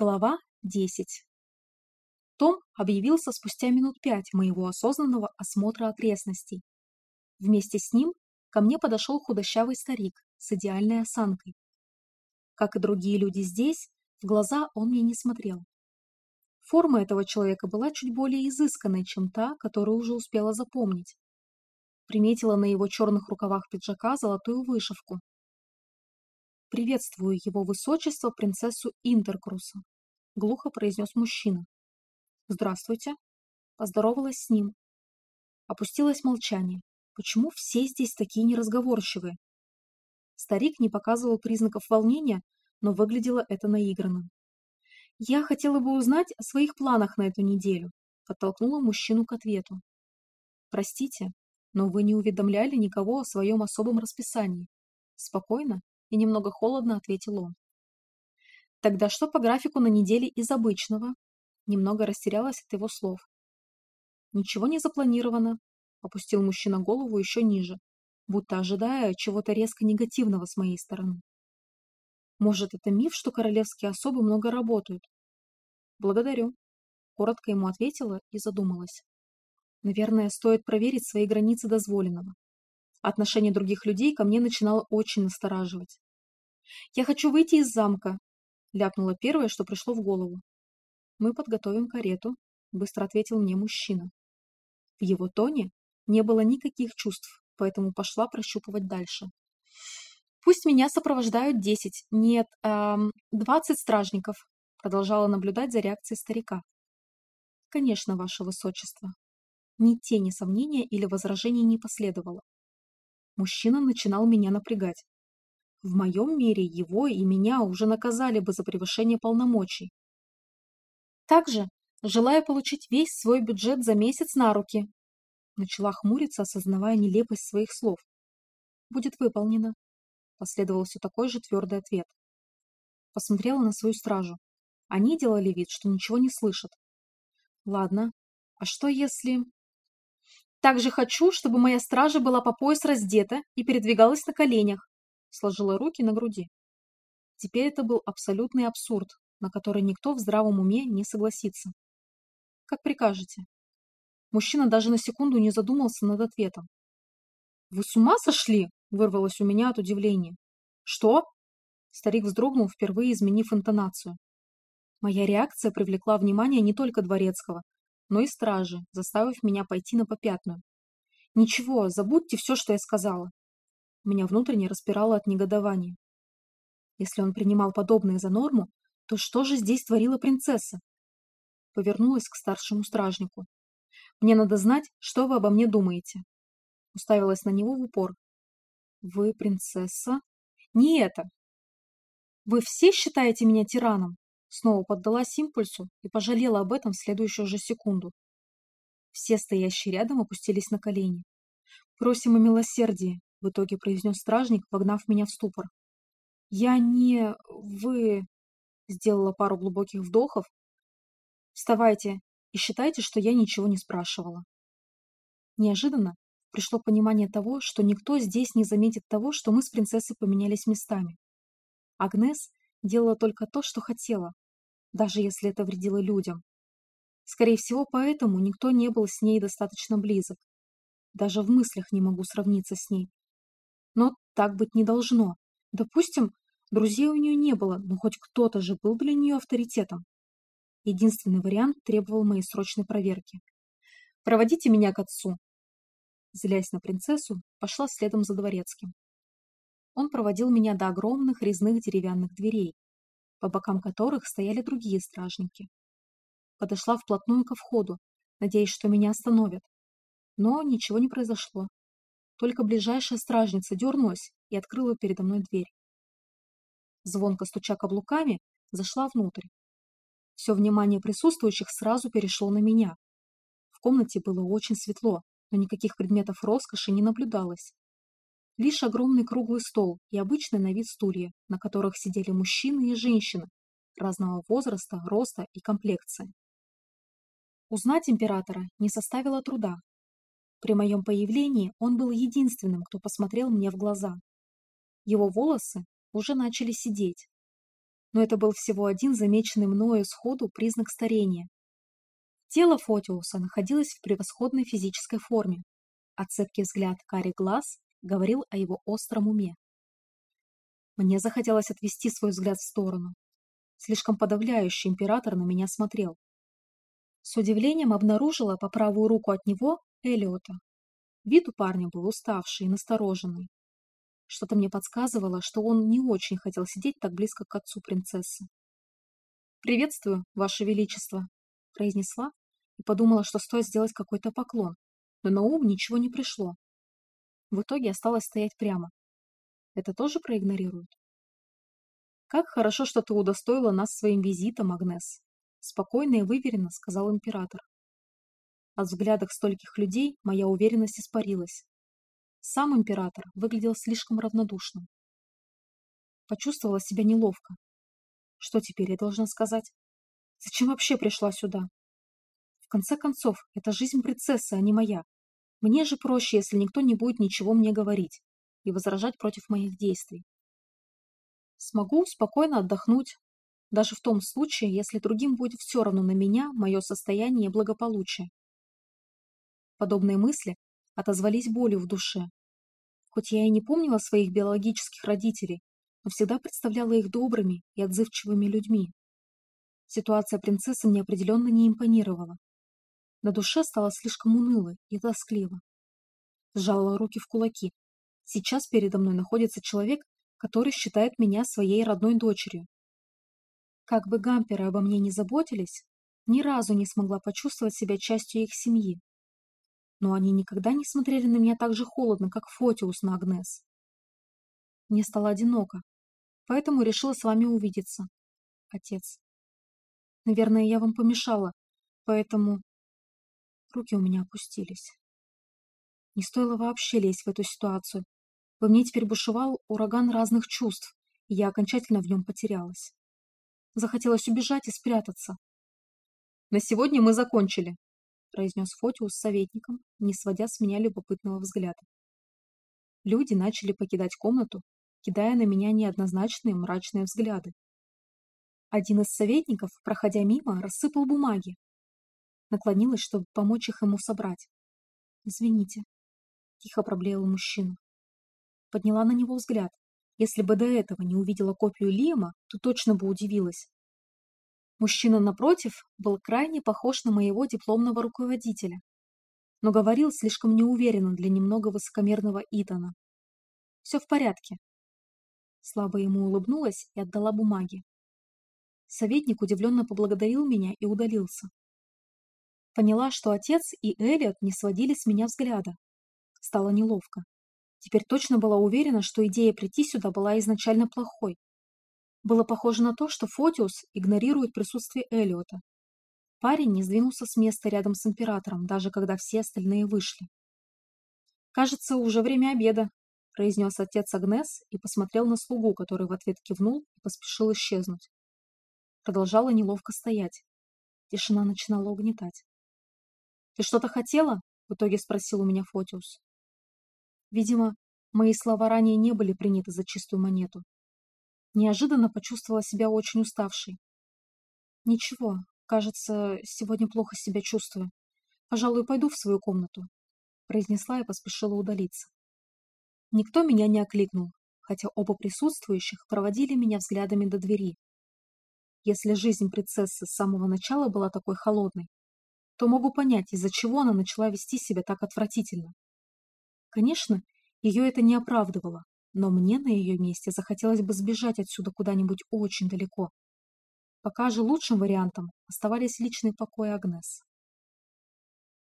Глава 10. Том объявился спустя минут пять моего осознанного осмотра окрестностей. Вместе с ним ко мне подошел худощавый старик с идеальной осанкой. Как и другие люди здесь, в глаза он мне не смотрел. Форма этого человека была чуть более изысканной, чем та, которую уже успела запомнить. Приметила на его черных рукавах пиджака золотую вышивку, «Приветствую его высочество, принцессу Интеркруса», — глухо произнес мужчина. «Здравствуйте», — поздоровалась с ним. Опустилось молчание. Почему все здесь такие неразговорчивые? Старик не показывал признаков волнения, но выглядело это наигранно. «Я хотела бы узнать о своих планах на эту неделю», — подтолкнула мужчину к ответу. «Простите, но вы не уведомляли никого о своем особом расписании. Спокойно и немного холодно ответил он. Тогда что по графику на неделе из обычного? Немного растерялась от его слов. Ничего не запланировано, опустил мужчина голову еще ниже, будто ожидая чего-то резко негативного с моей стороны. Может, это миф, что королевские особы много работают? Благодарю. Коротко ему ответила и задумалась. Наверное, стоит проверить свои границы дозволенного. Отношение других людей ко мне начинало очень настораживать. «Я хочу выйти из замка», — ляпнула первое, что пришло в голову. «Мы подготовим карету», — быстро ответил мне мужчина. В его тоне не было никаких чувств, поэтому пошла прощупывать дальше. «Пусть меня сопровождают десять, нет, двадцать стражников», — продолжала наблюдать за реакцией старика. «Конечно, ваше высочество». Ни тени сомнения или возражений не последовало. Мужчина начинал меня напрягать. В моем мире его и меня уже наказали бы за превышение полномочий. Также желаю получить весь свой бюджет за месяц на руки. Начала хмуриться, осознавая нелепость своих слов. Будет выполнено. Последовал все такой же твердый ответ. Посмотрела на свою стражу. Они делали вид, что ничего не слышат. Ладно, а что если... Также хочу, чтобы моя стража была по пояс раздета и передвигалась на коленях. Сложила руки на груди. Теперь это был абсолютный абсурд, на который никто в здравом уме не согласится. Как прикажете. Мужчина даже на секунду не задумался над ответом. «Вы с ума сошли?» – вырвалось у меня от удивления. «Что?» Старик вздрогнул, впервые изменив интонацию. Моя реакция привлекла внимание не только дворецкого, но и стражи, заставив меня пойти на попятную. «Ничего, забудьте все, что я сказала». Меня внутренне распирало от негодования. Если он принимал подобное за норму, то что же здесь творила принцесса? Повернулась к старшему стражнику. «Мне надо знать, что вы обо мне думаете». Уставилась на него в упор. «Вы принцесса?» «Не это!» «Вы все считаете меня тираном?» Снова поддалась импульсу и пожалела об этом в следующую же секунду. Все стоящие рядом опустились на колени. «Просим о милосердии», — в итоге произнес стражник, вогнав меня в ступор. «Я не... вы...» — сделала пару глубоких вдохов. «Вставайте и считайте, что я ничего не спрашивала». Неожиданно пришло понимание того, что никто здесь не заметит того, что мы с принцессой поменялись местами. Агнес делала только то, что хотела, даже если это вредило людям. Скорее всего, поэтому никто не был с ней достаточно близок. Даже в мыслях не могу сравниться с ней. Но так быть не должно. Допустим, друзей у нее не было, но хоть кто-то же был для нее авторитетом. Единственный вариант требовал моей срочной проверки. «Проводите меня к отцу!» Злясь на принцессу, пошла следом за дворецким. Он проводил меня до огромных резных деревянных дверей, по бокам которых стояли другие стражники. Подошла вплотную ко входу, надеясь, что меня остановят. Но ничего не произошло. Только ближайшая стражница дернулась и открыла передо мной дверь. Звонко стуча каблуками, зашла внутрь. Все внимание присутствующих сразу перешло на меня. В комнате было очень светло, но никаких предметов роскоши не наблюдалось. Лишь огромный круглый стол и обычный на вид стулья, на которых сидели мужчины и женщины разного возраста, роста и комплекции. Узнать императора не составило труда. При моем появлении он был единственным, кто посмотрел мне в глаза. Его волосы уже начали сидеть. но это был всего один замеченный мною сходу признак старения. Тело Фотиуса находилось в превосходной физической форме, а цепкий взгляд карий глаз говорил о его остром уме. Мне захотелось отвести свой взгляд в сторону. Слишком подавляющий император на меня смотрел. С удивлением обнаружила по правую руку от него Элиота. Вид у парня был уставший и настороженный. Что-то мне подсказывало, что он не очень хотел сидеть так близко к отцу принцессы. «Приветствую, Ваше Величество», — произнесла и подумала, что стоит сделать какой-то поклон, но на ум ничего не пришло. В итоге осталось стоять прямо. Это тоже проигнорируют? «Как хорошо, что ты удостоила нас своим визитом, Агнес», — спокойно и выверенно сказал император. От взглядов стольких людей моя уверенность испарилась. Сам император выглядел слишком равнодушным. Почувствовала себя неловко. Что теперь я должна сказать? Зачем вообще пришла сюда? В конце концов, это жизнь принцессы, а не моя. Мне же проще, если никто не будет ничего мне говорить и возражать против моих действий. Смогу спокойно отдохнуть, даже в том случае, если другим будет все равно на меня, мое состояние и благополучие. Подобные мысли отозвались болью в душе. Хоть я и не помнила своих биологических родителей, но всегда представляла их добрыми и отзывчивыми людьми. Ситуация принцессы мне определенно не импонировала. На душе стало слишком уныло и тоскливо. Сжала руки в кулаки, Сейчас передо мной находится человек, который считает меня своей родной дочерью. Как бы гамперы обо мне не заботились, ни разу не смогла почувствовать себя частью их семьи. Но они никогда не смотрели на меня так же холодно, как Фотиус на Агнес. Мне стало одиноко, поэтому решила с вами увидеться, отец. Наверное, я вам помешала, поэтому руки у меня опустились. Не стоило вообще лезть в эту ситуацию, во мне теперь бушевал ураган разных чувств, и я окончательно в нем потерялась. Захотелось убежать и спрятаться. «На сегодня мы закончили», — произнес Фотиус советником, не сводя с меня любопытного взгляда. Люди начали покидать комнату, кидая на меня неоднозначные мрачные взгляды. Один из советников, проходя мимо, рассыпал бумаги. Наклонилась, чтобы помочь их ему собрать. «Извините», — тихо проблеял мужчина подняла на него взгляд. Если бы до этого не увидела копию Лиама, то точно бы удивилась. Мужчина напротив был крайне похож на моего дипломного руководителя, но говорил слишком неуверенно для немного высокомерного Итана. «Все в порядке». Слабо ему улыбнулась и отдала бумаги. Советник удивленно поблагодарил меня и удалился. Поняла, что отец и Элliot не сводили с меня взгляда. Стало неловко. Теперь точно была уверена, что идея прийти сюда была изначально плохой. Было похоже на то, что Фотиус игнорирует присутствие Элиота. Парень не сдвинулся с места рядом с императором, даже когда все остальные вышли. «Кажется, уже время обеда», — произнес отец Агнес и посмотрел на слугу, который в ответ кивнул и поспешил исчезнуть. Продолжала неловко стоять. Тишина начинала угнетать. «Ты что-то хотела?» — в итоге спросил у меня Фотиус. Видимо, мои слова ранее не были приняты за чистую монету. Неожиданно почувствовала себя очень уставшей. Ничего, кажется, сегодня плохо себя чувствую. Пожалуй, пойду в свою комнату, произнесла и поспешила удалиться. Никто меня не окликнул, хотя оба присутствующих проводили меня взглядами до двери. Если жизнь принцессы с самого начала была такой холодной, то могу понять, из-за чего она начала вести себя так отвратительно. Конечно, ее это не оправдывало, но мне на ее месте захотелось бы сбежать отсюда куда-нибудь очень далеко. Пока же лучшим вариантом оставались личные покои Агнес.